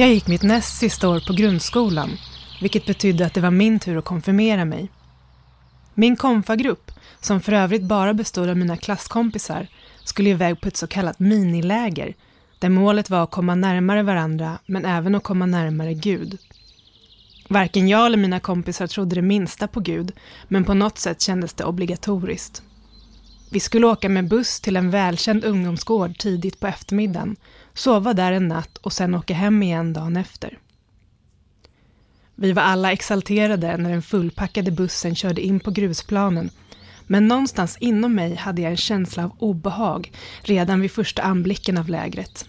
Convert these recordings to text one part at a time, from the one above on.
Jag gick mitt näst sista år på grundskolan, vilket betydde att det var min tur att konfirmera mig. Min konfagrupp, som för övrigt bara bestod av mina klasskompisar, skulle iväg på ett så kallat miniläger, där målet var att komma närmare varandra, men även att komma närmare Gud. Varken jag eller mina kompisar trodde det minsta på Gud, men på något sätt kändes det obligatoriskt. Vi skulle åka med buss till en välkänd ungdomsgård tidigt på eftermiddagen, sova där en natt och sen åka hem igen dagen efter. Vi var alla exalterade när den fullpackade bussen körde in på grusplanen, men någonstans inom mig hade jag en känsla av obehag redan vid första anblicken av lägret.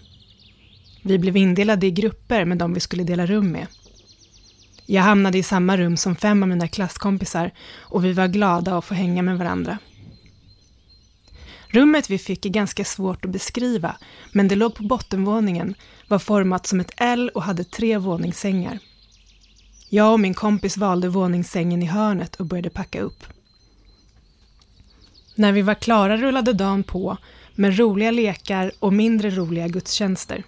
Vi blev indelade i grupper med de vi skulle dela rum med. Jag hamnade i samma rum som fem av mina klasskompisar och vi var glada att få hänga med varandra. Rummet vi fick är ganska svårt att beskriva, men det låg på bottenvåningen, var format som ett L och hade tre våningssängar. Jag och min kompis valde våningssängen i hörnet och började packa upp. När vi var klara rullade dagen på med roliga lekar och mindre roliga gudstjänster.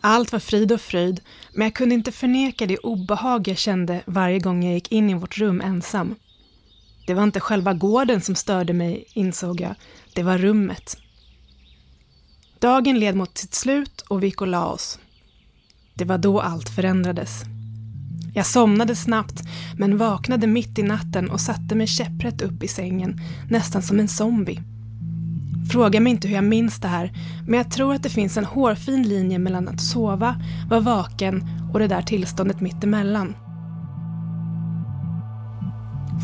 Allt var frid och fröjd, men jag kunde inte förneka det obehag jag kände varje gång jag gick in i vårt rum ensam. Det var inte själva gården som störde mig, insåg jag. Det var rummet. Dagen led mot sitt slut och vi gick och la oss. Det var då allt förändrades. Jag somnade snabbt, men vaknade mitt i natten och satte mig käpprätt upp i sängen, nästan som en zombie. Fråga mig inte hur jag minns det här, men jag tror att det finns en hårfin linje mellan att sova, vara vaken och det där tillståndet mittemellan.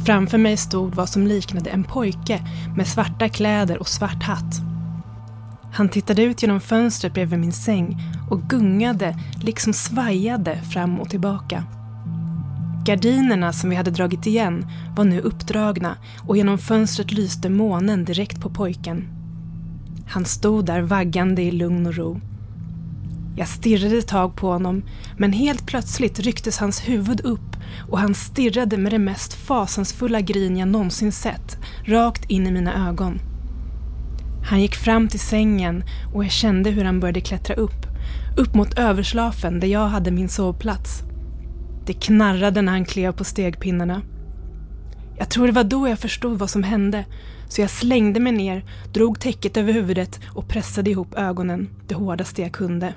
Framför mig stod vad som liknade en pojke med svarta kläder och svart hatt. Han tittade ut genom fönstret bredvid min säng och gungade, liksom svajade fram och tillbaka. Gardinerna som vi hade dragit igen var nu uppdragna och genom fönstret lyste månen direkt på pojken. Han stod där vaggande i lugn och ro. Jag stirrade ett tag på honom, men helt plötsligt rycktes hans huvud upp och han stirrade med det mest fasansfulla grin jag någonsin sett, rakt in i mina ögon. Han gick fram till sängen och jag kände hur han började klättra upp, upp mot överslafen där jag hade min sovplats. Det knarrade när han klev på stegpinnarna. Jag tror det var då jag förstod vad som hände, så jag slängde mig ner, drog täcket över huvudet och pressade ihop ögonen det hårdaste jag kunde.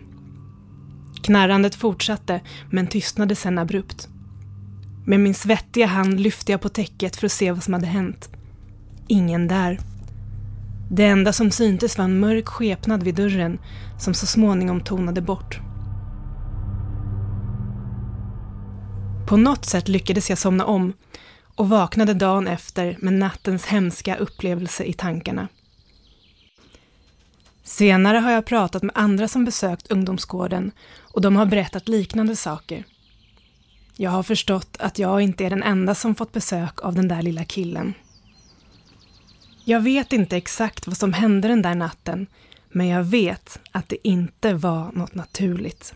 Knarrandet fortsatte, men tystnade sen abrupt. Med min svettiga hand lyfte jag på täcket för att se vad som hade hänt. Ingen där. Det enda som syntes var en mörk skepnad vid dörren som så småningom tonade bort. På något sätt lyckades jag somna om och vaknade dagen efter med nattens hemska upplevelse i tankarna. Senare har jag pratat med andra som besökt ungdomsgården och de har berättat liknande saker. Jag har förstått att jag inte är den enda som fått besök av den där lilla killen. Jag vet inte exakt vad som hände den där natten, men jag vet att det inte var något naturligt.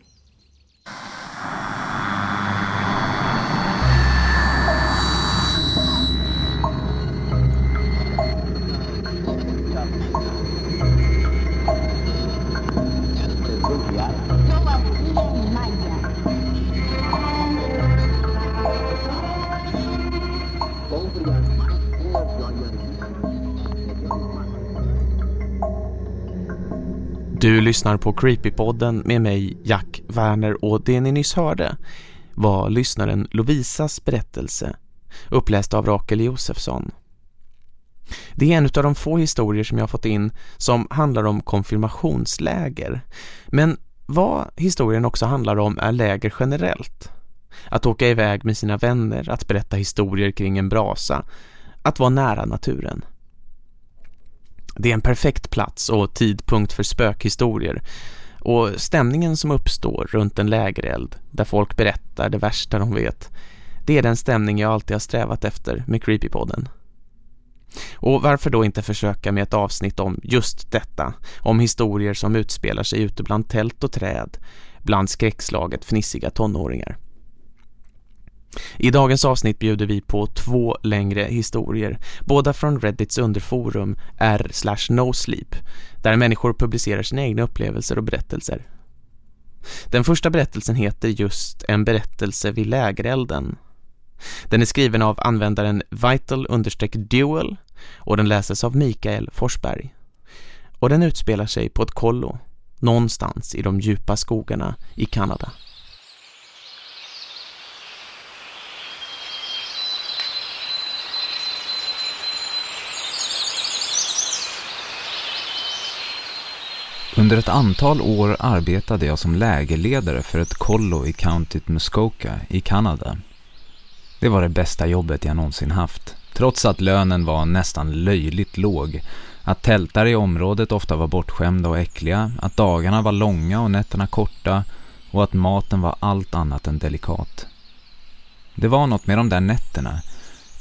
Du lyssnar på Creepypodden med mig, Jack Werner och det ni nyss hörde var lyssnaren Lovisas berättelse, uppläst av Rakel Josefsson. Det är en av de få historier som jag fått in som handlar om konfirmationsläger. Men vad historien också handlar om är läger generellt. Att åka iväg med sina vänner, att berätta historier kring en brasa, att vara nära naturen. Det är en perfekt plats och tidpunkt för spökhistorier och stämningen som uppstår runt en lägereld där folk berättar det värsta de vet det är den stämning jag alltid har strävat efter med Creepypodden. Och varför då inte försöka med ett avsnitt om just detta, om historier som utspelar sig ute bland tält och träd, bland skräckslaget fnissiga tonåringar. I dagens avsnitt bjuder vi på två längre historier, båda från Reddits underforum r/nosleep, där människor publicerar sina egna upplevelser och berättelser. Den första berättelsen heter just En berättelse vid lägerelden. Den är skriven av användaren vital-dual och den läses av Mikael Forsberg. Och den utspelar sig på ett kollo, någonstans i de djupa skogarna i Kanada. Under ett antal år arbetade jag som lägerledare för ett kollo i countyt Muskoka i Kanada. Det var det bästa jobbet jag någonsin haft, trots att lönen var nästan löjligt låg. Att tältare i området ofta var bortskämda och äckliga, att dagarna var långa och nätterna korta och att maten var allt annat än delikat. Det var något med de där nätterna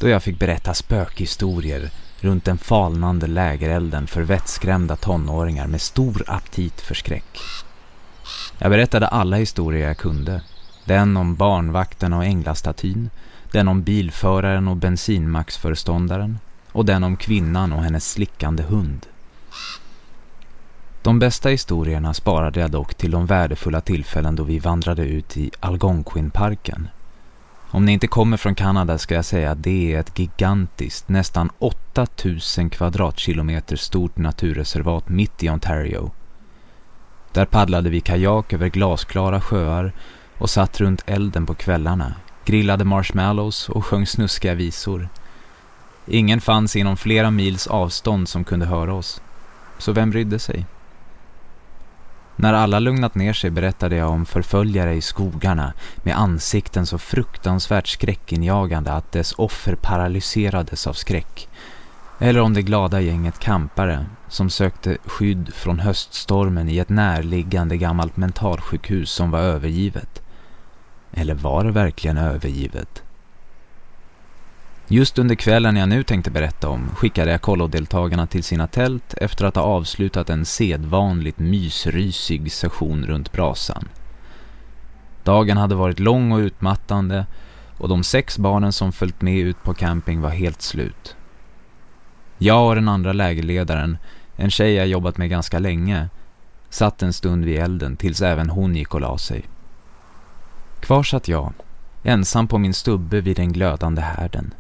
då jag fick berätta spökhistorier runt den falnande lägerelden för vettskrämda tonåringar med stor aptit för skräck. Jag berättade alla historier jag kunde. Den om barnvakten och änglastatyn, den om bilföraren och bensinmaxföreståndaren och den om kvinnan och hennes slickande hund. De bästa historierna sparade jag dock till de värdefulla tillfällen då vi vandrade ut i Algonquinparken om ni inte kommer från Kanada ska jag säga att det är ett gigantiskt, nästan 8000 kvadratkilometer stort naturreservat mitt i Ontario. Där paddlade vi kajak över glasklara sjöar och satt runt elden på kvällarna, grillade marshmallows och sjöng snuskiga visor. Ingen fanns inom flera mils avstånd som kunde höra oss. Så vem brydde sig? När alla lugnat ner sig berättade jag om förföljare i skogarna med ansikten så fruktansvärt skräckinjagande att dess offer paralyserades av skräck. Eller om det glada gänget kampare som sökte skydd från höststormen i ett närliggande gammalt mentalsjukhus som var övergivet. Eller var det verkligen övergivet? Just under kvällen jag nu tänkte berätta om skickade jag kollodeltagarna till sina tält efter att ha avslutat en sedvanligt mysrysig session runt brasan. Dagen hade varit lång och utmattande och de sex barnen som följt med ut på camping var helt slut. Jag och den andra lägerledaren, en tjej jag jobbat med ganska länge, satt en stund vid elden tills även hon gick och la sig. Kvar satt jag, ensam på min stubbe vid den glödande härden.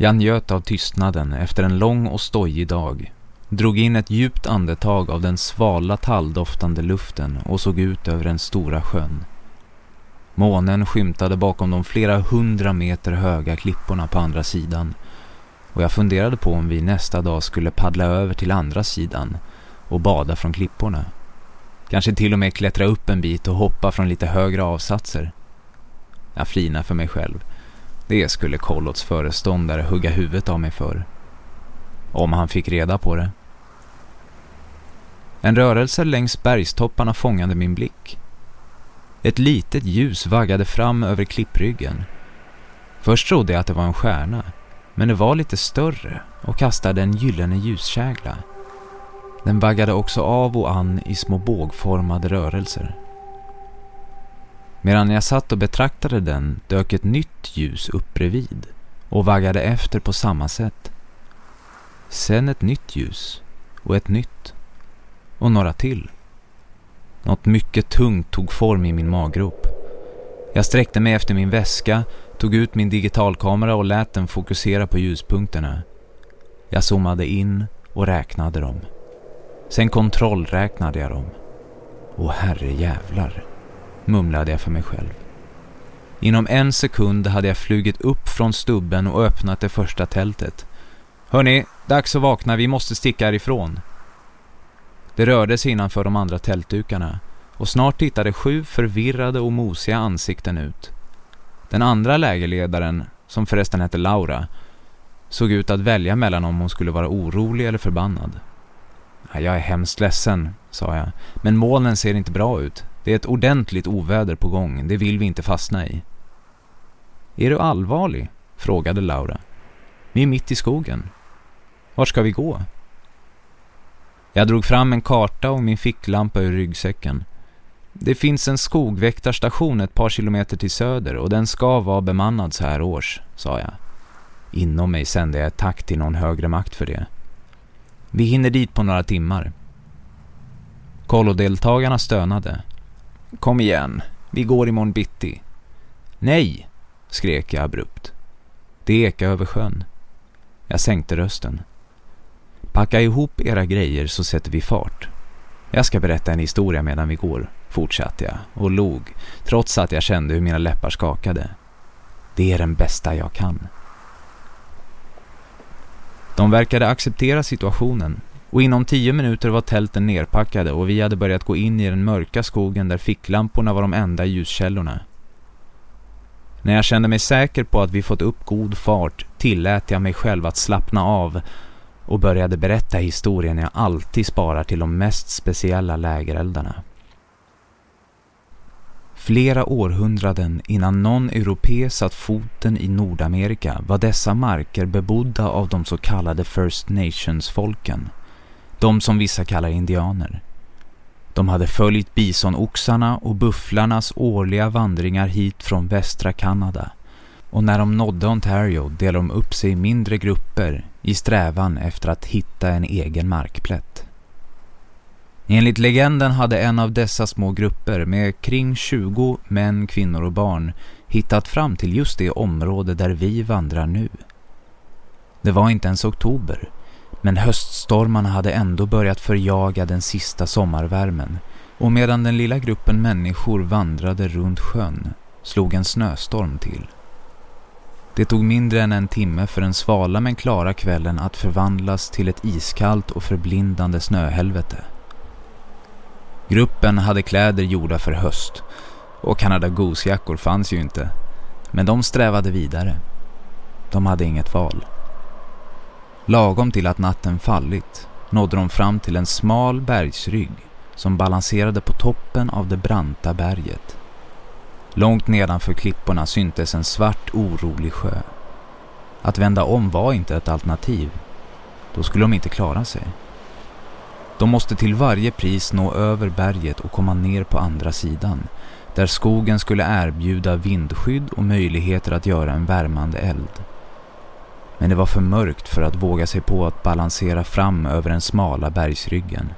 Jag njöt av tystnaden efter en lång och stojig dag. Drog in ett djupt andetag av den svala talldoftande luften och såg ut över den stora sjön. Månen skymtade bakom de flera hundra meter höga klipporna på andra sidan och jag funderade på om vi nästa dag skulle paddla över till andra sidan och bada från klipporna. Kanske till och med klättra upp en bit och hoppa från lite högre avsatser. Jag flinar för mig själv. Det skulle kollots föreståndare hugga huvudet av mig för. Om han fick reda på det. En rörelse längs bergstopparna fångade min blick. Ett litet ljus vaggade fram över klippryggen. Först trodde jag att det var en stjärna, men det var lite större och kastade en gyllene ljuskägla. Den vaggade också av och an i små bågformade rörelser. Medan jag satt och betraktade den dök ett nytt ljus upp bredvid och vaggade efter på samma sätt. Sen ett nytt ljus och ett nytt och några till. Något mycket tungt tog form i min maggrop. Jag sträckte mig efter min väska, tog ut min digitalkamera och lät den fokusera på ljuspunkterna. Jag zoomade in och räknade dem. Sen kontrollräknade jag dem. Åh herre jävlar mumlade jag för mig själv. Inom en sekund hade jag flugit upp från stubben och öppnat det första tältet. Hörni, dags att vakna, vi måste sticka härifrån. Det rörde sig innanför de andra tältdukarna och snart tittade sju förvirrade och mosiga ansikten ut. Den andra lägerledaren, som förresten hette Laura, såg ut att välja mellan om hon skulle vara orolig eller förbannad. Jag är hemskt ledsen, sa jag, men molnen ser inte bra ut. Det är ett ordentligt oväder på gång, det vill vi inte fastna i. Är du allvarlig? frågade Laura. Vi är mitt i skogen. Var ska vi gå? Jag drog fram en karta och min ficklampa ur ryggsäcken. Det finns en skogväktarstation ett par kilometer till söder och den ska vara bemannad så här års, sa jag. Inom mig sände jag ett tack till någon högre makt för det. Vi hinner dit på några timmar. Kollodeltagarna stönade. Kom igen, vi går imorgon bitti. Nej, skrek jag abrupt. Det ekade över sjön. Jag sänkte rösten. Packa ihop era grejer så sätter vi fart. Jag ska berätta en historia medan vi går, fortsatte jag och log, trots att jag kände hur mina läppar skakade. Det är den bästa jag kan. De verkade acceptera situationen och inom tio minuter var tälten nerpackade och vi hade börjat gå in i den mörka skogen där ficklamporna var de enda ljuskällorna. När jag kände mig säker på att vi fått upp god fart tillät jag mig själv att slappna av och började berätta historien jag alltid sparar till de mest speciella lägereldarna. Flera århundraden innan någon europé satt foten i Nordamerika var dessa marker bebodda av de så kallade First Nations-folken. De som vissa kallar indianer. De hade följt bisonoxarna och bufflarnas årliga vandringar hit från västra Kanada. Och när de nådde Ontario delade de upp sig i mindre grupper i strävan efter att hitta en egen markplätt. Enligt legenden hade en av dessa små grupper med kring 20 män, kvinnor och barn hittat fram till just det område där vi vandrar nu. Det var inte ens oktober, men höststormarna hade ändå börjat förjaga den sista sommarvärmen och medan den lilla gruppen människor vandrade runt sjön slog en snöstorm till. Det tog mindre än en timme för den svala men klara kvällen att förvandlas till ett iskallt och förblindande snöhelvete. Gruppen hade kläder gjorda för höst och Canada Goose-jackor fanns ju inte. Men de strävade vidare. De hade inget val. Lagom till att natten fallit nådde de fram till en smal bergsrygg som balanserade på toppen av det branta berget. Långt nedanför klipporna syntes en svart orolig sjö. Att vända om var inte ett alternativ. Då skulle de inte klara sig. De måste till varje pris nå över berget och komma ner på andra sidan, där skogen skulle erbjuda vindskydd och möjligheter att göra en värmande eld. Men det var för mörkt för att våga sig på att balansera fram över den smala bergsryggen.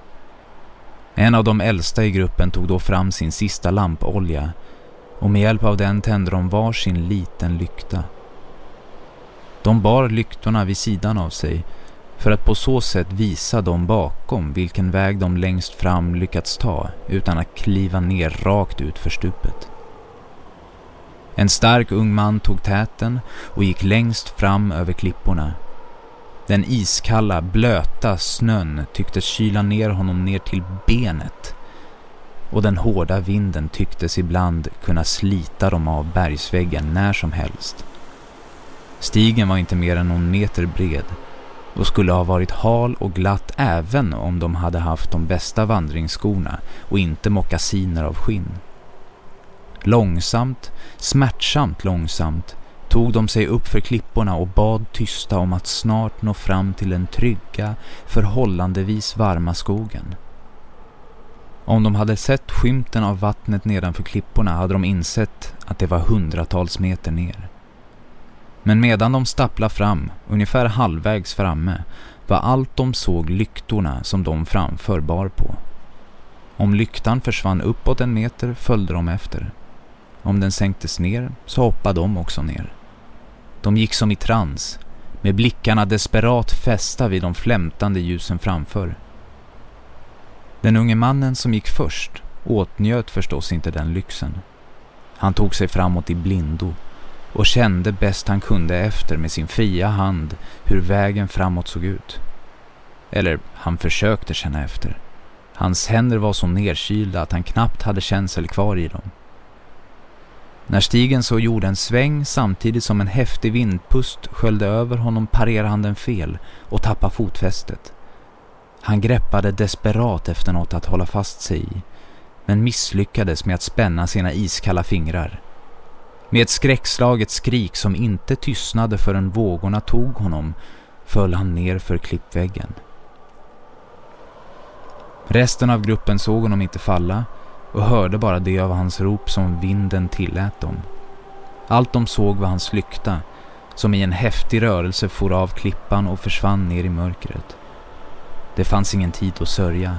En av de äldsta i gruppen tog då fram sin sista lampolja och med hjälp av den tände de var sin liten lykta. De bar lyktorna vid sidan av sig för att på så sätt visa dem bakom vilken väg de längst fram lyckats ta utan att kliva ner rakt ut för stupet. En stark ung man tog täten och gick längst fram över klipporna. Den iskalla, blöta snön tycktes kyla ner honom ner till benet och den hårda vinden tycktes ibland kunna slita dem av bergsväggen när som helst. Stigen var inte mer än någon meter bred och skulle ha varit hal och glatt även om de hade haft de bästa vandringsskorna och inte mockasiner av skinn. Långsamt, smärtsamt långsamt tog de sig upp för klipporna och bad tysta om att snart nå fram till den trygga, förhållandevis varma skogen. Om de hade sett skymten av vattnet nedanför klipporna hade de insett att det var hundratals meter ner. Men medan de stapplade fram, ungefär halvvägs framme, var allt de såg lyktorna som de framför bar på. Om lyktan försvann uppåt en meter följde de efter. Om den sänktes ner så hoppade de också ner. De gick som i trans, med blickarna desperat fästa vid de flämtande ljusen framför. Den unge mannen som gick först åtnjöt förstås inte den lyxen. Han tog sig framåt i blindo och kände bäst han kunde efter med sin fria hand hur vägen framåt såg ut. Eller han försökte känna efter. Hans händer var så nerkylda att han knappt hade känsel kvar i dem. När stigen så gjorde en sväng samtidigt som en häftig vindpust sköljde över honom parerade han den fel och tappade fotfästet. Han greppade desperat efter något att hålla fast sig i, men misslyckades med att spänna sina iskalla fingrar. Med ett skräckslaget skrik som inte tystnade förrän vågorna tog honom föll han ner för klippväggen. Resten av gruppen såg honom inte falla och hörde bara det av hans rop som vinden tillät dem. Allt de såg var hans lykta som i en häftig rörelse for av klippan och försvann ner i mörkret. Det fanns ingen tid att sörja.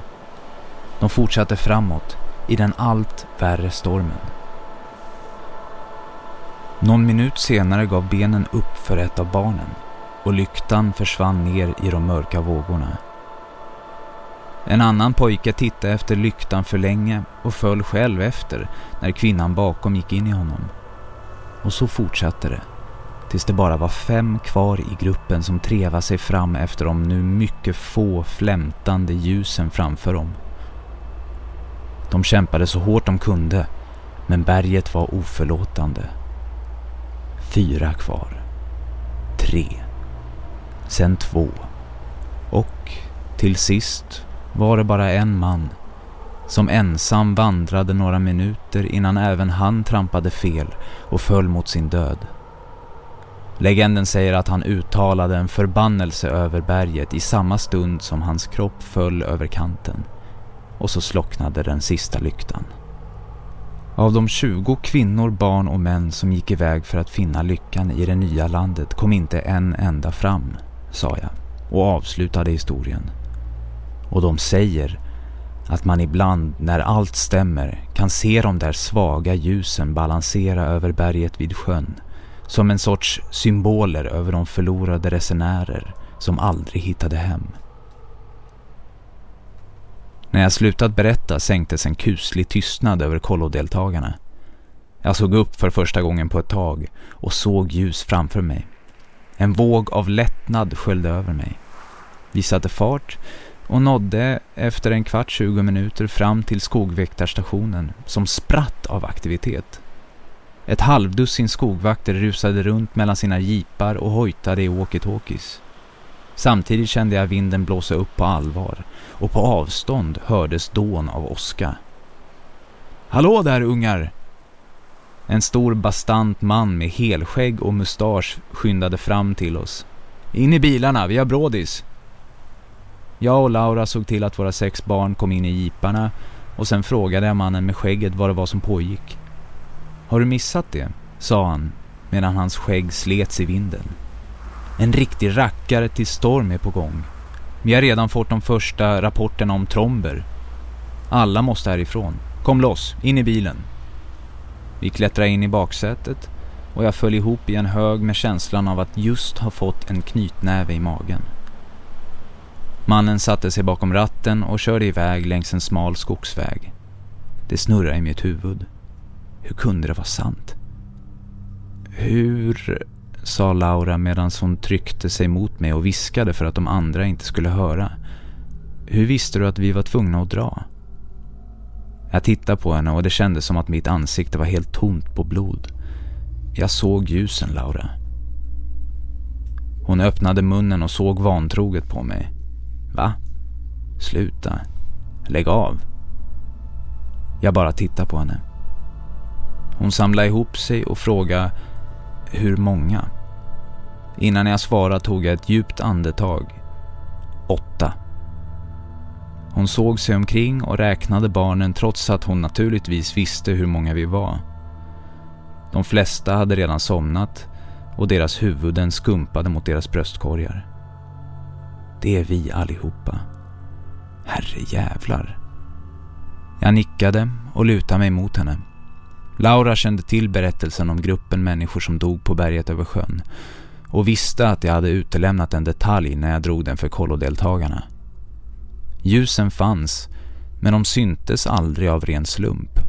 De fortsatte framåt, i den allt värre stormen. Någon minut senare gav benen upp för ett av barnen och lyktan försvann ner i de mörka vågorna. En annan pojke tittade efter lyktan för länge och föll själv efter när kvinnan bakom gick in i honom. Och så fortsatte det, tills det bara var fem kvar i gruppen som trevade sig fram efter de nu mycket få flämtande ljusen framför dem. De kämpade så hårt de kunde, men berget var oförlåtande. Fyra kvar. Tre. Sen två. Och till sist var det bara en man som ensam vandrade några minuter innan även han trampade fel och föll mot sin död. Legenden säger att han uttalade en förbannelse över berget i samma stund som hans kropp föll över kanten och så slocknade den sista lyktan. Av de 20 kvinnor, barn och män som gick iväg för att finna lyckan i det nya landet kom inte en enda fram, sa jag och avslutade historien. Och de säger att man ibland, när allt stämmer, kan se de där svaga ljusen balansera över berget vid sjön som en sorts symboler över de förlorade resenärer som aldrig hittade hem. När jag slutat berätta sänktes en kuslig tystnad över kollodeltagarna. Jag såg upp för första gången på ett tag och såg ljus framför mig. En våg av lättnad sköljde över mig. Vi satte fart och nådde efter en kvart 20 minuter fram till skogväktarstationen som spratt av aktivitet. Ett halvdussin skogvakter rusade runt mellan sina jeepar och hojtade i walkie-talkies. Samtidigt kände jag vinden blåsa upp på allvar och på avstånd hördes dån av åska. Hallå där ungar! En stor bastant man med helskägg och mustasch skyndade fram till oss. In i bilarna, vi har brådis. Jag och Laura såg till att våra sex barn kom in i jeeparna och sen frågade jag mannen med skägget vad det var som pågick. Har du missat det? sa han medan hans skägg slets i vinden. En riktig rackare till storm är på gång. Vi har redan fått de första rapporterna om tromber. Alla måste härifrån. Kom loss, in i bilen. Vi klättrade in i baksätet och jag föll ihop i en hög med känslan av att just ha fått en knytnäve i magen. Mannen satte sig bakom ratten och körde iväg längs en smal skogsväg. Det snurrade i mitt huvud. Hur kunde det vara sant? Hur sa Laura medan hon tryckte sig mot mig och viskade för att de andra inte skulle höra. Hur visste du att vi var tvungna att dra? Jag tittade på henne och det kändes som att mitt ansikte var helt tomt på blod. Jag såg ljusen, Laura. Hon öppnade munnen och såg vantroget på mig. Va? Sluta. Lägg av. Jag bara tittade på henne. Hon samlade ihop sig och frågade hur många? Innan jag svarade tog jag ett djupt andetag. Åtta. Hon såg sig omkring och räknade barnen trots att hon naturligtvis visste hur många vi var. De flesta hade redan somnat och deras huvuden skumpade mot deras bröstkorgar. Det är vi allihopa. Herre jävlar. Jag nickade och lutade mig mot henne. Laura kände till berättelsen om gruppen människor som dog på berget över sjön och visste att jag hade utelämnat en detalj när jag drog den för kollodeltagarna. Ljusen fanns, men de syntes aldrig av ren slump.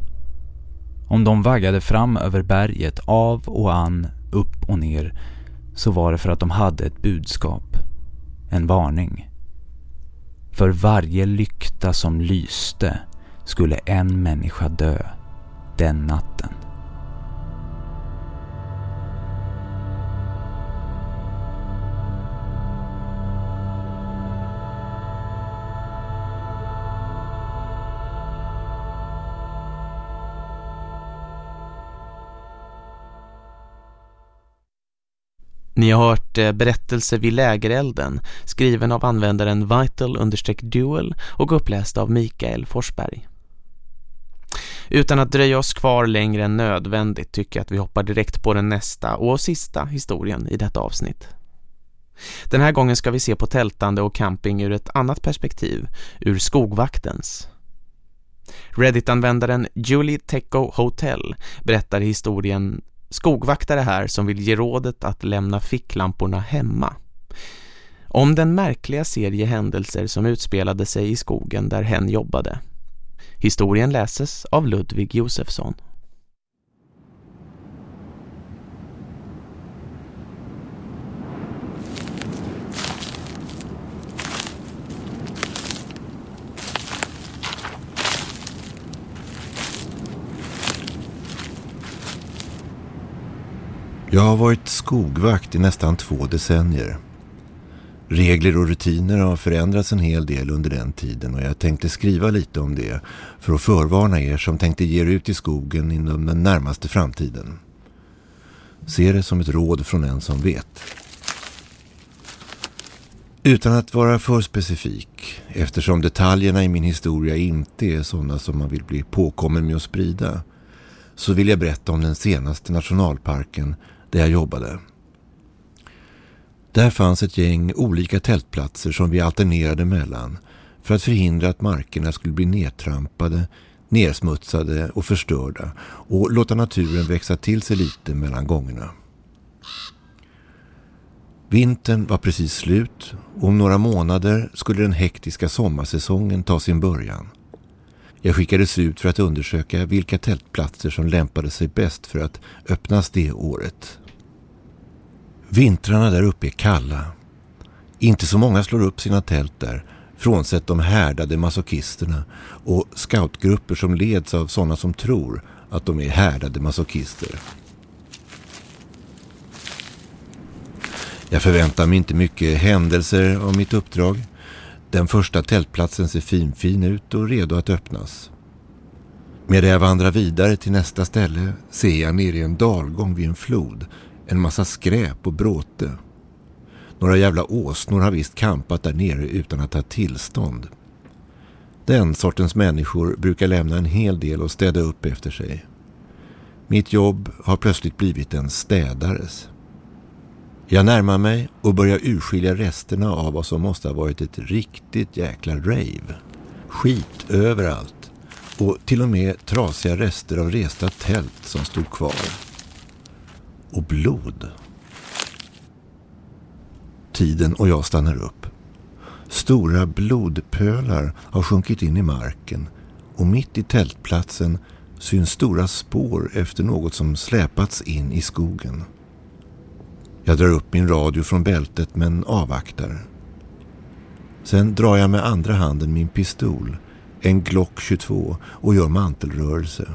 Om de vaggade fram över berget av och an, upp och ner, så var det för att de hade ett budskap. En varning. För varje lykta som lyste skulle en människa dö den natten. Ni har hört eh, berättelse vid lägerelden skriven av användaren Vital-Duel och uppläst av Mikael Forsberg. Utan att dröja oss kvar längre än nödvändigt tycker jag att vi hoppar direkt på den nästa och sista historien i detta avsnitt. Den här gången ska vi se på tältande och camping ur ett annat perspektiv, ur skogvaktens. Reddit-användaren Julie Tecco Hotel berättar historien skogvaktare här som vill ge rådet att lämna ficklamporna hemma. Om den märkliga serie händelser som utspelade sig i skogen där hen jobbade. Historien läses av Ludvig Josefsson. Jag har varit skogvakt i nästan två decennier. Regler och rutiner har förändrats en hel del under den tiden och jag tänkte skriva lite om det för att förvarna er som tänkte ge er ut i skogen inom den närmaste framtiden. Se det som ett råd från en som vet. Utan att vara för specifik, eftersom detaljerna i min historia inte är sådana som man vill bli påkommen med att sprida, så vill jag berätta om den senaste nationalparken där jag jobbade. Där fanns ett gäng olika tältplatser som vi alternerade mellan för att förhindra att markerna skulle bli nedtrampade, nersmutsade och förstörda och låta naturen växa till sig lite mellan gångerna. Vintern var precis slut och om några månader skulle den hektiska sommarsäsongen ta sin början. Jag skickades ut för att undersöka vilka tältplatser som lämpade sig bäst för att öppnas det året. Vintrarna där uppe är kalla. Inte så många slår upp sina tält där, frånsett de härdade masochisterna och scoutgrupper som leds av sådana som tror att de är härdade masochister. Jag förväntar mig inte mycket händelser av mitt uppdrag. Den första tältplatsen ser finfin ut och redo att öppnas. Medan jag vandrar vidare till nästa ställe ser jag nere i en dalgång vid en flod en massa skräp och bråte. Några jävla åsnor har visst kampat där nere utan att ha tillstånd. Den sortens människor brukar lämna en hel del och städa upp efter sig. Mitt jobb har plötsligt blivit en städares. Jag närmar mig och börjar urskilja resterna av vad som måste ha varit ett riktigt jäkla rave. Skit överallt och till och med trasiga rester av resta tält som stod kvar och blod. Tiden och jag stannar upp. Stora blodpölar har sjunkit in i marken och mitt i tältplatsen syns stora spår efter något som släpats in i skogen. Jag drar upp min radio från bältet men avvaktar. Sen drar jag med andra handen min pistol, en Glock 22 och gör mantelrörelse.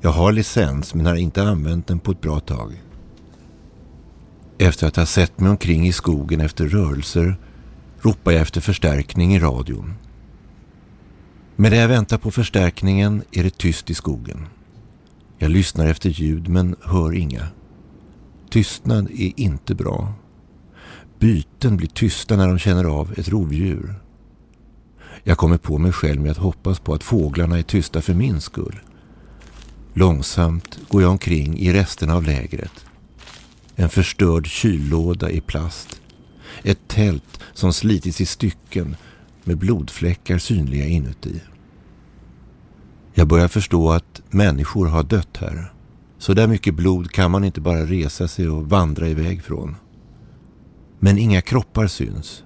Jag har licens men har inte använt den på ett bra tag. Efter att ha sett mig omkring i skogen efter rörelser ropar jag efter förstärkning i radion. Medan jag väntar på förstärkningen är det tyst i skogen. Jag lyssnar efter ljud men hör inga. Tystnad är inte bra. Byten blir tysta när de känner av ett rovdjur. Jag kommer på mig själv med att hoppas på att fåglarna är tysta för min skull. Långsamt går jag omkring i resten av lägret. En förstörd kyllåda i plast. Ett tält som slitits i stycken med blodfläckar synliga inuti. Jag börjar förstå att människor har dött här. Så där mycket blod kan man inte bara resa sig och vandra iväg från. Men inga kroppar syns.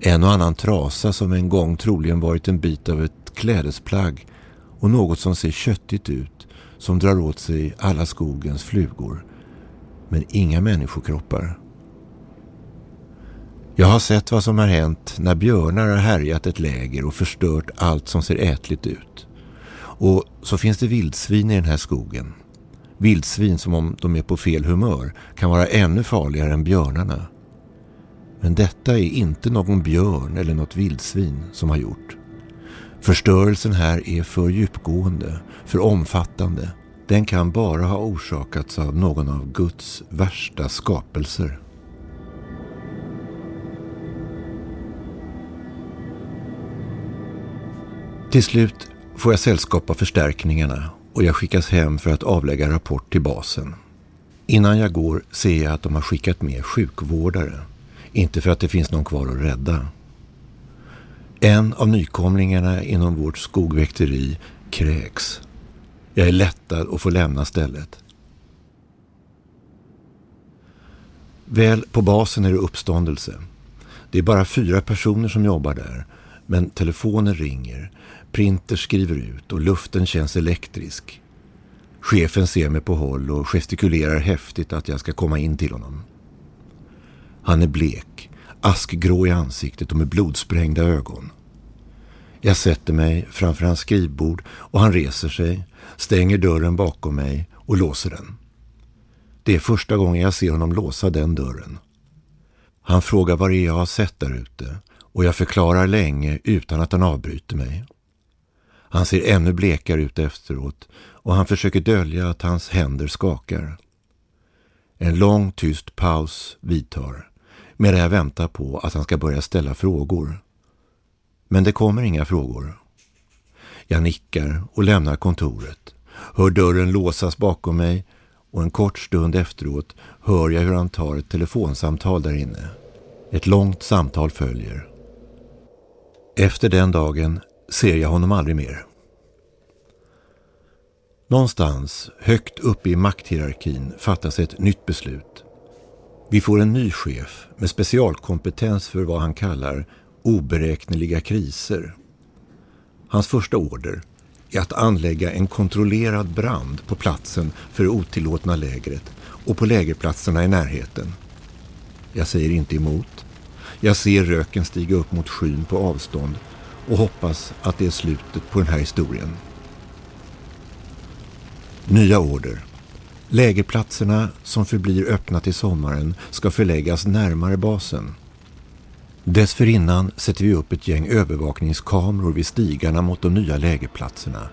En och annan trasa som en gång troligen varit en bit av ett klädesplagg och något som ser köttigt ut som drar åt sig alla skogens flugor men inga människokroppar. Jag har sett vad som har hänt när björnar har härjat ett läger och förstört allt som ser ätligt ut. Och så finns det vildsvin i den här skogen. Vildsvin som om de är på fel humör kan vara ännu farligare än björnarna. Men detta är inte någon björn eller något vildsvin som har gjort. Förstörelsen här är för djupgående, för omfattande den kan bara ha orsakats av någon av Guds värsta skapelser. Till slut får jag sällskap av förstärkningarna och jag skickas hem för att avlägga rapport till basen. Innan jag går ser jag att de har skickat med sjukvårdare. Inte för att det finns någon kvar att rädda. En av nykomlingarna inom vårt skogväkteri kräks. Jag är lättad att få lämna stället. Väl på basen är det uppståndelse. Det är bara fyra personer som jobbar där. Men telefonen ringer, printer skriver ut och luften känns elektrisk. Chefen ser mig på håll och gestikulerar häftigt att jag ska komma in till honom. Han är blek, askgrå i ansiktet och med blodsprängda ögon. Jag sätter mig framför hans skrivbord och han reser sig, stänger dörren bakom mig och låser den. Det är första gången jag ser honom låsa den dörren. Han frågar vad det är jag har sett där ute och jag förklarar länge utan att han avbryter mig. Han ser ännu blekare ut efteråt och han försöker dölja att hans händer skakar. En lång tyst paus vidtar medan jag väntar på att han ska börja ställa frågor. Men det kommer inga frågor. Jag nickar och lämnar kontoret, hör dörren låsas bakom mig och en kort stund efteråt hör jag hur han tar ett telefonsamtal där inne. Ett långt samtal följer. Efter den dagen ser jag honom aldrig mer. Någonstans högt uppe i makthierarkin fattas ett nytt beslut. Vi får en ny chef med specialkompetens för vad han kallar oberäkneliga kriser. Hans första order är att anlägga en kontrollerad brand på platsen för det otillåtna lägret och på lägerplatserna i närheten. Jag säger inte emot. Jag ser röken stiga upp mot skyn på avstånd och hoppas att det är slutet på den här historien. Nya order. Lägerplatserna som förblir öppna till sommaren ska förläggas närmare basen. Dessförinnan sätter vi upp ett gäng övervakningskameror vid stigarna mot de nya lägerplatserna.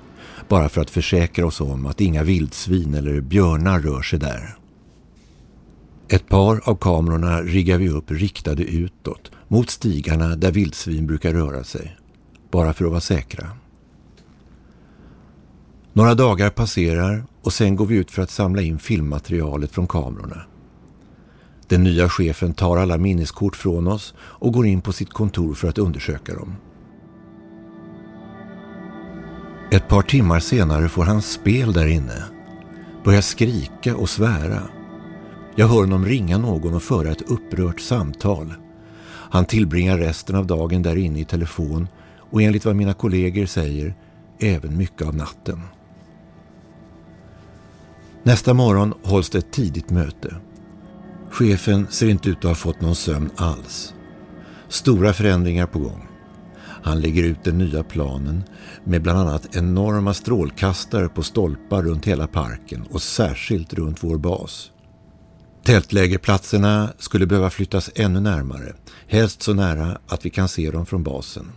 Bara för att försäkra oss om att inga vildsvin eller björnar rör sig där. Ett par av kamerorna riggar vi upp riktade utåt mot stigarna där vildsvin brukar röra sig. Bara för att vara säkra. Några dagar passerar och sen går vi ut för att samla in filmmaterialet från kamerorna. Den nya chefen tar alla minneskort från oss och går in på sitt kontor för att undersöka dem. Ett par timmar senare får han spel där inne. Börjar skrika och svära. Jag hör honom ringa någon och föra ett upprört samtal. Han tillbringar resten av dagen där inne i telefon och enligt vad mina kollegor säger även mycket av natten. Nästa morgon hålls det ett tidigt möte. Chefen ser inte ut att ha fått någon sömn alls. Stora förändringar på gång. Han lägger ut den nya planen med bland annat enorma strålkastare på stolpar runt hela parken och särskilt runt vår bas. Tältlägerplatserna skulle behöva flyttas ännu närmare, helst så nära att vi kan se dem från basen.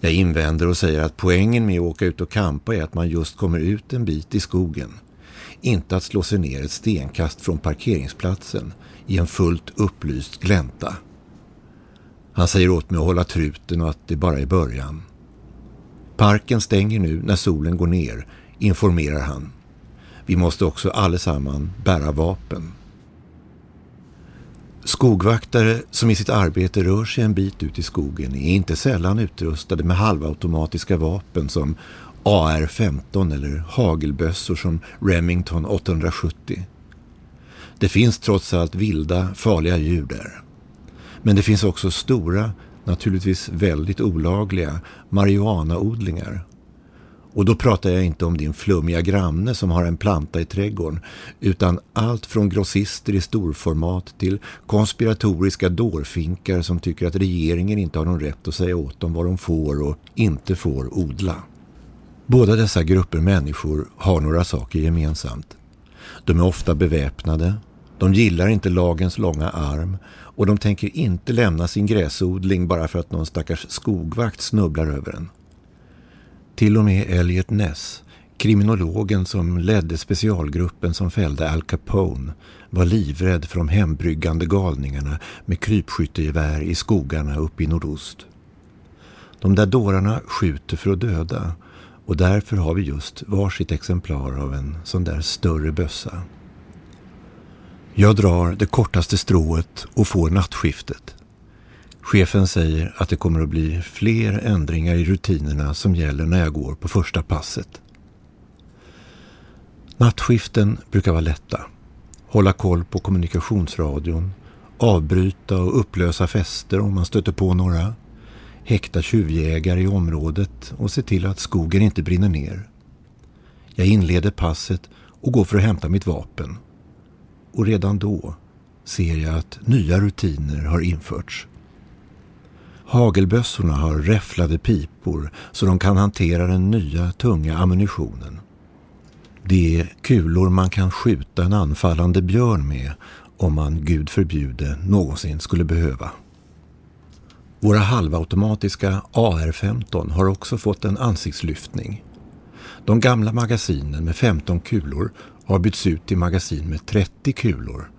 Jag invänder och säger att poängen med att åka ut och kampa är att man just kommer ut en bit i skogen inte att slå sig ner ett stenkast från parkeringsplatsen i en fullt upplyst glänta. Han säger åt mig att hålla truten och att det bara är början. Parken stänger nu när solen går ner, informerar han. Vi måste också allesamman bära vapen. Skogvaktare som i sitt arbete rör sig en bit ut i skogen är inte sällan utrustade med halvautomatiska vapen som AR-15 eller hagelbössor som Remington 870. Det finns trots allt vilda, farliga djur där. Men det finns också stora, naturligtvis väldigt olagliga, marijuanaodlingar. Och då pratar jag inte om din flummiga granne som har en planta i trädgården utan allt från grossister i storformat till konspiratoriska dårfinkar som tycker att regeringen inte har någon rätt att säga åt dem vad de får och inte får odla. Båda dessa grupper människor har några saker gemensamt. De är ofta beväpnade, de gillar inte lagens långa arm och de tänker inte lämna sin gräsodling bara för att någon stackars skogvakt snubblar över den. Till och med Elliot Ness, kriminologen som ledde specialgruppen som fällde Al Capone, var livrädd för de hembryggande galningarna med krypskyttegevär i skogarna uppe i nordost. De där dårarna skjuter för att döda och därför har vi just varsitt exemplar av en sån där större bössa. Jag drar det kortaste strået och får nattskiftet. Chefen säger att det kommer att bli fler ändringar i rutinerna som gäller när jag går på första passet. Nattskiften brukar vara lätta. Hålla koll på kommunikationsradion, avbryta och upplösa fester om man stöter på några, häkta tjuvjägare i området och se till att skogen inte brinner ner. Jag inleder passet och går för att hämta mitt vapen. Och redan då ser jag att nya rutiner har införts. Hagelbössorna har räfflade pipor så de kan hantera den nya tunga ammunitionen. Det är kulor man kan skjuta en anfallande björn med om man, gud förbjude, någonsin skulle behöva. Våra halvautomatiska AR-15 har också fått en ansiktslyftning. De gamla magasinen med 15 kulor har bytts ut till magasin med 30 kulor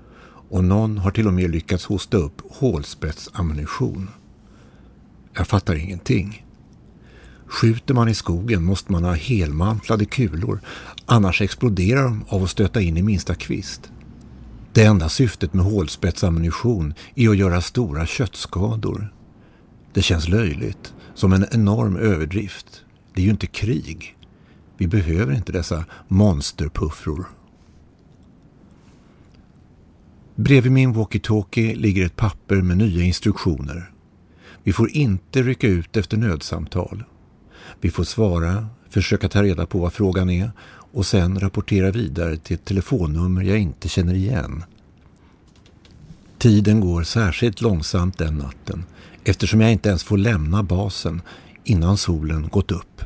och någon har till och med lyckats hosta upp hålspetsammunition. Jag fattar ingenting. Skjuter man i skogen måste man ha helmantlade kulor, annars exploderar de av att stöta in i minsta kvist. Det enda syftet med hålspetsammunition är att göra stora köttskador. Det känns löjligt, som en enorm överdrift. Det är ju inte krig. Vi behöver inte dessa monsterpuffror. Bredvid min walkie-talkie ligger ett papper med nya instruktioner. Vi får inte rycka ut efter nödsamtal. Vi får svara, försöka ta reda på vad frågan är och sen rapportera vidare till ett telefonnummer jag inte känner igen. Tiden går särskilt långsamt den natten eftersom jag inte ens får lämna basen innan solen gått upp.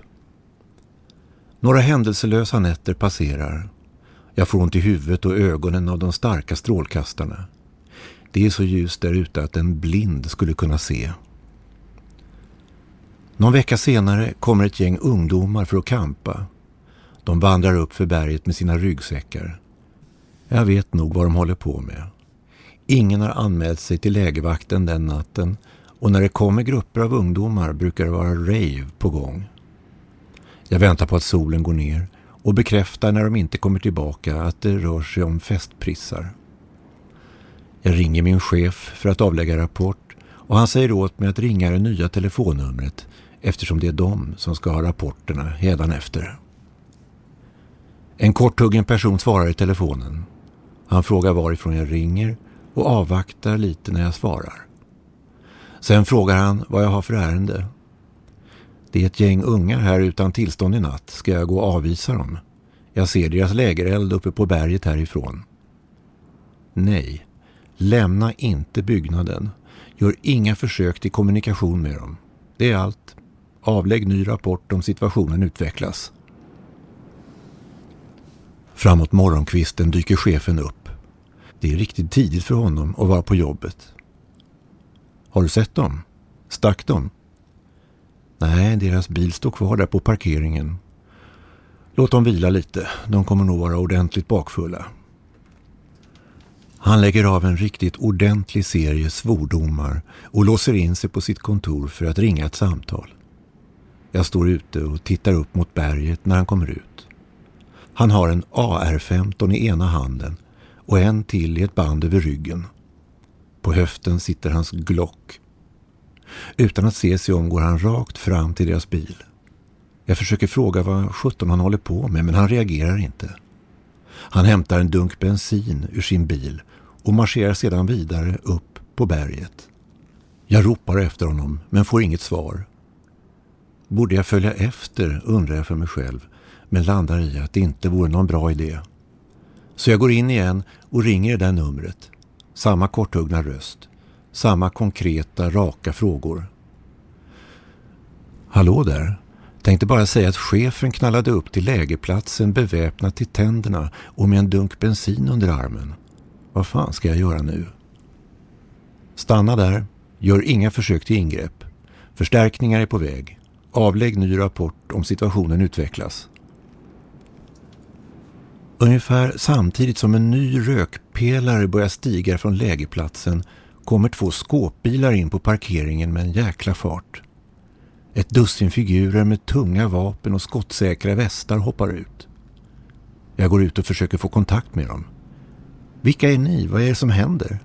Några händelselösa nätter passerar. Jag får ont i huvudet och ögonen av de starka strålkastarna. Det är så ljust där ute att en blind skulle kunna se. Någon vecka senare kommer ett gäng ungdomar för att kampa. De vandrar upp för berget med sina ryggsäckar. Jag vet nog vad de håller på med. Ingen har anmält sig till lägervakten den natten och när det kommer grupper av ungdomar brukar det vara rave på gång. Jag väntar på att solen går ner och bekräftar när de inte kommer tillbaka att det rör sig om festprissar. Jag ringer min chef för att avlägga rapport och han säger åt mig att ringa det nya telefonnumret eftersom det är de som ska ha rapporterna hädanefter. En korthuggen person svarar i telefonen. Han frågar varifrån jag ringer och avvaktar lite när jag svarar. Sen frågar han vad jag har för ärende. Det är ett gäng ungar här utan tillstånd i natt. Ska jag gå och avvisa dem? Jag ser deras lägereld uppe på berget härifrån. Nej, lämna inte byggnaden. Gör inga försök till kommunikation med dem. Det är allt. Avlägg ny rapport om situationen utvecklas. Framåt morgonkvisten dyker chefen upp. Det är riktigt tidigt för honom att vara på jobbet. Har du sett dem? Stack de? Nej, deras bil står kvar där på parkeringen. Låt dem vila lite. De kommer nog vara ordentligt bakfulla. Han lägger av en riktigt ordentlig serie svordomar och låser in sig på sitt kontor för att ringa ett samtal. Jag står ute och tittar upp mot berget när han kommer ut. Han har en AR-15 i ena handen och en till i ett band över ryggen. På höften sitter hans Glock. Utan att se sig om går han rakt fram till deras bil. Jag försöker fråga vad sjutton han håller på med men han reagerar inte. Han hämtar en dunk bensin ur sin bil och marscherar sedan vidare upp på berget. Jag ropar efter honom men får inget svar. Borde jag följa efter undrar jag för mig själv men landar i att det inte vore någon bra idé. Så jag går in igen och ringer det där numret. Samma korthuggna röst. Samma konkreta, raka frågor. Hallå där. Tänkte bara säga att chefen knallade upp till lägerplatsen beväpnad till tänderna och med en dunk bensin under armen. Vad fan ska jag göra nu? Stanna där. Gör inga försök till ingrepp. Förstärkningar är på väg. Avlägg ny rapport om situationen utvecklas. Ungefär samtidigt som en ny rökpelare börjar stiga från lägerplatsen kommer två skåpbilar in på parkeringen med en jäkla fart. Ett dussin figurer med tunga vapen och skottsäkra västar hoppar ut. Jag går ut och försöker få kontakt med dem. Vilka är ni? Vad är det som händer?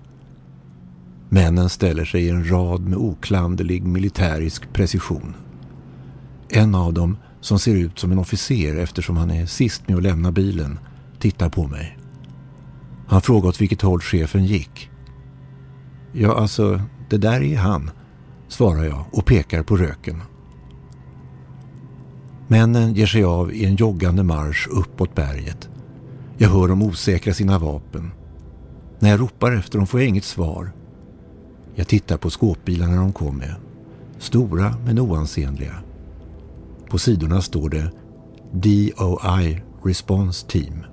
Männen ställer sig i en rad med oklanderlig militärisk precision. En av dem, som ser ut som en officer eftersom han är sist med att lämna bilen, tittar på mig. Han frågade åt vilket håll chefen gick. Ja, alltså, det där är han, svarar jag och pekar på röken. Männen ger sig av i en joggande marsch uppåt berget. Jag hör dem osäkra sina vapen. När jag ropar efter dem får jag inget svar. Jag tittar på skåpbilarna de kom med. Stora men oansenliga. På sidorna står det DOI Response Team.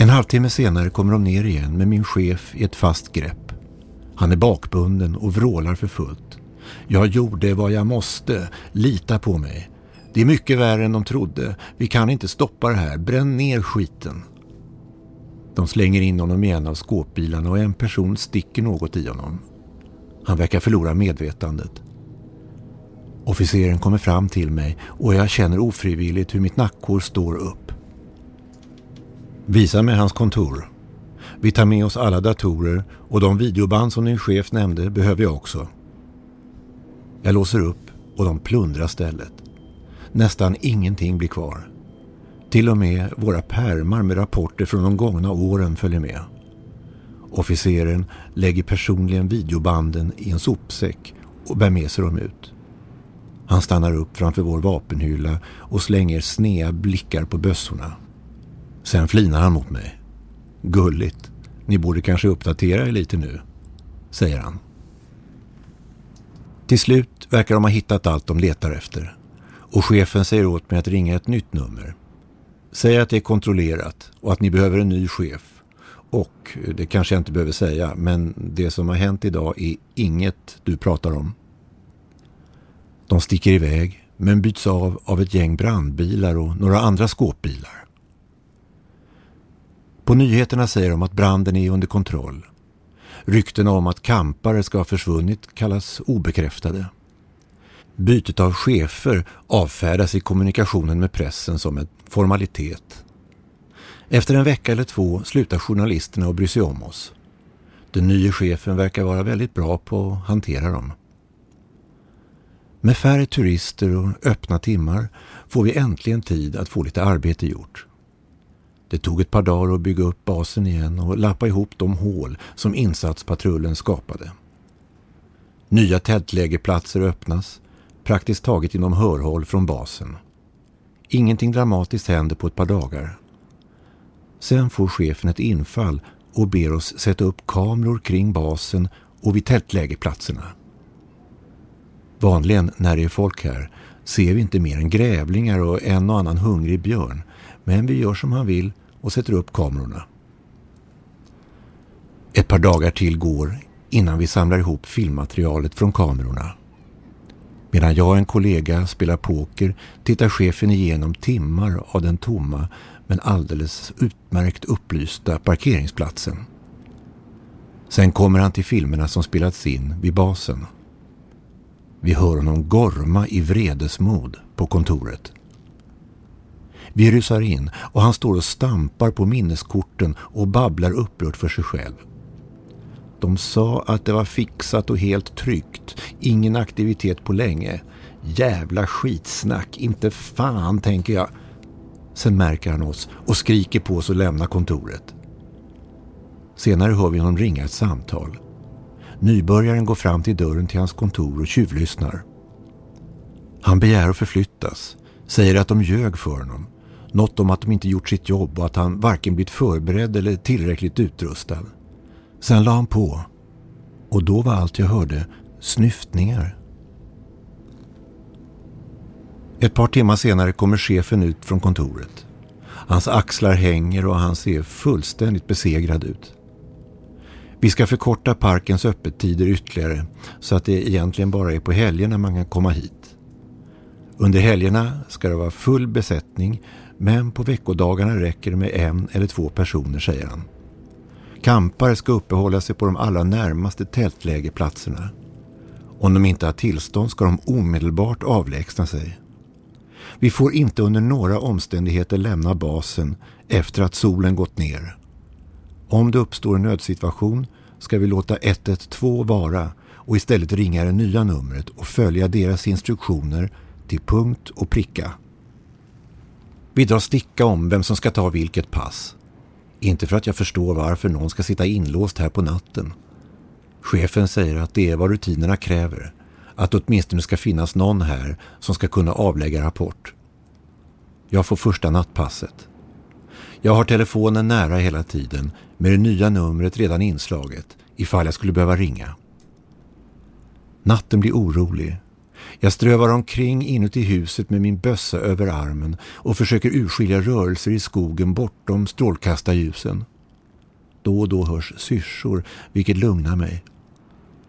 En halvtimme senare kommer de ner igen med min chef i ett fast grepp. Han är bakbunden och vrålar för fullt. Jag gjorde vad jag måste. Lita på mig. Det är mycket värre än de trodde. Vi kan inte stoppa det här. Bränn ner skiten. De slänger in honom i en av skåpbilarna och en person sticker något i honom. Han verkar förlora medvetandet. Officeren kommer fram till mig och jag känner ofrivilligt hur mitt nackhår står upp. Visa mig hans kontor. Vi tar med oss alla datorer och de videoband som din chef nämnde behöver jag också. Jag låser upp och de plundrar stället. Nästan ingenting blir kvar. Till och med våra pärmar med rapporter från de gångna åren följer med. Officeren lägger personligen videobanden i en sopsäck och bär med sig dem ut. Han stannar upp framför vår vapenhylla och slänger snea blickar på bössorna. Sen flinar han mot mig. Gulligt. Ni borde kanske uppdatera er lite nu, säger han. Till slut verkar de ha hittat allt de letar efter. Och chefen säger åt mig att ringa ett nytt nummer. Säg att det är kontrollerat och att ni behöver en ny chef. Och, eh, det kanske jag inte behöver säga, men det som har hänt idag är inget du pratar om. De sticker iväg men byts av av ett gäng brandbilar och några andra skåpbilar. På nyheterna säger de att branden är under kontroll. Ryktena om att kampare ska ha försvunnit kallas obekräftade. Bytet av chefer avfärdas i kommunikationen med pressen som en formalitet. Efter en vecka eller två slutar journalisterna att bry sig om oss. Den nya chefen verkar vara väldigt bra på att hantera dem. Med färre turister och öppna timmar får vi äntligen tid att få lite arbete gjort. Det tog ett par dagar att bygga upp basen igen och lappa ihop de hål som insatspatrullen skapade. Nya tältlägerplatser öppnas, praktiskt taget inom hörhåll från basen. Ingenting dramatiskt händer på ett par dagar. Sen får chefen ett infall och ber oss sätta upp kameror kring basen och vid tältlägerplatserna. Vanligen när det är folk här ser vi inte mer än grävlingar och en och annan hungrig björn. Men vi gör som han vill och sätter upp kamerorna. Ett par dagar till går innan vi samlar ihop filmmaterialet från kamerorna. Medan jag och en kollega spelar poker tittar chefen igenom timmar av den tomma men alldeles utmärkt upplysta parkeringsplatsen. Sen kommer han till filmerna som spelats in vid basen. Vi hör honom gorma i vredesmod på kontoret. Vi rusar in och han står och stampar på minneskorten och babblar upprört för sig själv. De sa att det var fixat och helt tryggt. Ingen aktivitet på länge. Jävla skitsnack. Inte fan, tänker jag. Sen märker han oss och skriker på oss och lämnar kontoret. Senare hör vi honom ringa ett samtal. Nybörjaren går fram till dörren till hans kontor och tjuvlyssnar. Han begär att förflyttas, säger att de ljög för honom. Något om att de inte gjort sitt jobb och att han varken blivit förberedd eller tillräckligt utrustad. Sen la han på och då var allt jag hörde snyftningar. Ett par timmar senare kommer chefen ut från kontoret. Hans axlar hänger och han ser fullständigt besegrad ut. Vi ska förkorta parkens öppettider ytterligare så att det egentligen bara är på helgerna man kan komma hit. Under helgerna ska det vara full besättning men på veckodagarna räcker det med en eller två personer, säger han. Kampare ska uppehålla sig på de allra närmaste tältlägerplatserna. Om de inte har tillstånd ska de omedelbart avlägsna sig. Vi får inte under några omständigheter lämna basen efter att solen gått ner. Om det uppstår en nödsituation ska vi låta 112 vara och istället ringa det nya numret och följa deras instruktioner till punkt och pricka. Vi drar sticka om vem som ska ta vilket pass. Inte för att jag förstår varför någon ska sitta inlåst här på natten. Chefen säger att det är vad rutinerna kräver. Att det åtminstone ska finnas någon här som ska kunna avlägga rapport. Jag får första nattpasset. Jag har telefonen nära hela tiden med det nya numret redan inslaget ifall jag skulle behöva ringa. Natten blir orolig. Jag strövar omkring inuti huset med min bössa över armen och försöker urskilja rörelser i skogen bortom strålkastarljusen. Då och då hörs syrsor, vilket lugnar mig.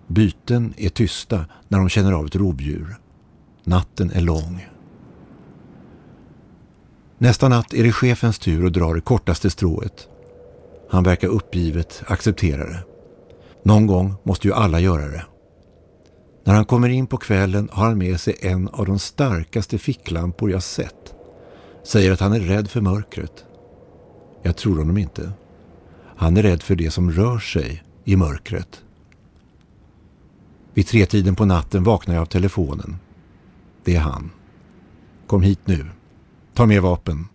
Byten är tysta när de känner av ett rovdjur. Natten är lång. Nästa natt är det chefens tur att dra det kortaste strået. Han verkar uppgivet acceptera det. Någon gång måste ju alla göra det. När han kommer in på kvällen har han med sig en av de starkaste ficklampor jag sett. Säger att han är rädd för mörkret. Jag tror honom inte. Han är rädd för det som rör sig i mörkret. Vid tretiden på natten vaknar jag av telefonen. Det är han. Kom hit nu. Ta med vapen.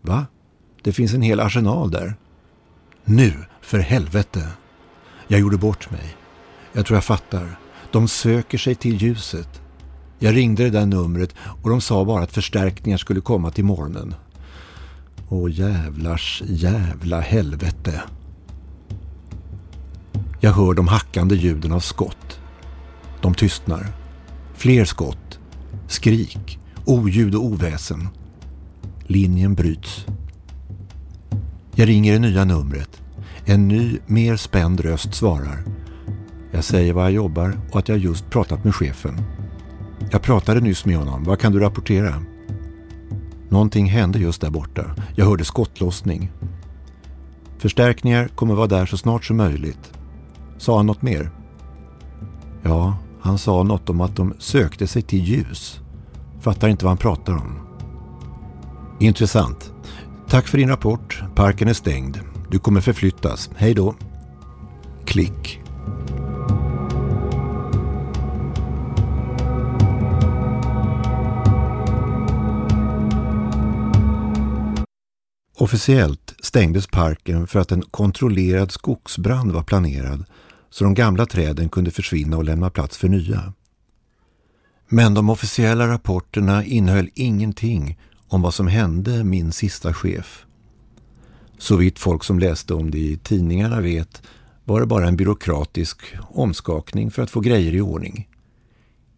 Va? Det finns en hel arsenal där. Nu, för helvete. Jag gjorde bort mig. Jag tror jag fattar. De söker sig till ljuset. Jag ringde det där numret och de sa bara att förstärkningar skulle komma till morgonen. Åh jävlars jävla helvete. Jag hör de hackande ljuden av skott. De tystnar. Fler skott. Skrik. Oljud och oväsen. Linjen bryts. Jag ringer det nya numret. En ny, mer spänd röst svarar. Jag säger var jag jobbar och att jag just pratat med chefen. Jag pratade nyss med honom. Vad kan du rapportera? Någonting hände just där borta. Jag hörde skottlossning. Förstärkningar kommer vara där så snart som möjligt. Sa han något mer? Ja, han sa något om att de sökte sig till ljus. Fattar inte vad han pratar om. Intressant. Tack för din rapport. Parken är stängd. Du kommer förflyttas. Hej då. Klick. Officiellt stängdes parken för att en kontrollerad skogsbrand var planerad så de gamla träden kunde försvinna och lämna plats för nya. Men de officiella rapporterna innehöll ingenting om vad som hände min sista chef. Så vitt folk som läste om det i tidningarna vet var det bara en byråkratisk omskakning för att få grejer i ordning.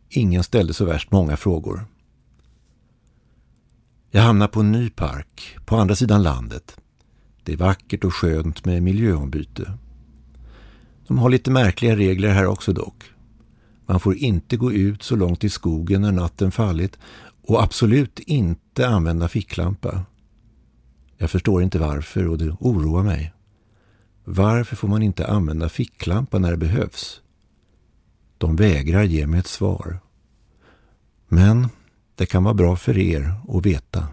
Ingen ställde så värst många frågor. Jag hamnar på en ny park på andra sidan landet. Det är vackert och skönt med miljöombyte. De har lite märkliga regler här också dock. Man får inte gå ut så långt i skogen när natten fallit och absolut inte använda ficklampa. Jag förstår inte varför och det oroar mig. Varför får man inte använda ficklampa när det behövs? De vägrar ge mig ett svar. Men det kan vara bra för er att veta.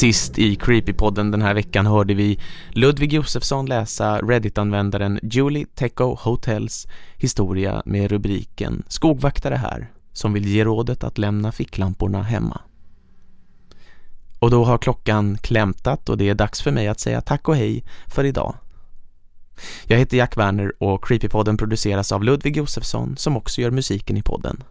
Sist i Creepypodden den här veckan hörde vi Ludvig Josefsson läsa Reddit-användaren Julie Techo Hotels historia med rubriken Skogvaktare här som vill ge rådet att lämna ficklamporna hemma. Och då har klockan klämtat och det är dags för mig att säga tack och hej för idag. Jag heter Jack Werner och Creepypodden produceras av Ludvig Josefsson som också gör musiken i podden.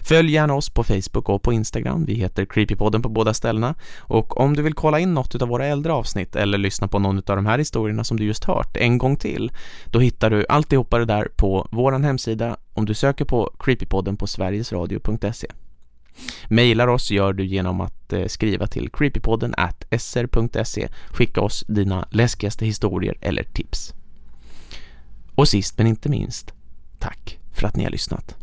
Följ gärna oss på Facebook och på Instagram. Vi heter Creepypodden på båda ställena. Och om du vill kolla in något av våra äldre avsnitt eller lyssna på någon av de här historierna som du just hört en gång till, då hittar du alltihopa det där på vår hemsida om du söker på Creepypodden på sverigesradio.se. Mailar oss gör du genom att eh, skriva till creepypodden at sr.se. Skicka oss dina läskigaste historier eller tips. Och sist men inte minst, tack för att ni har lyssnat.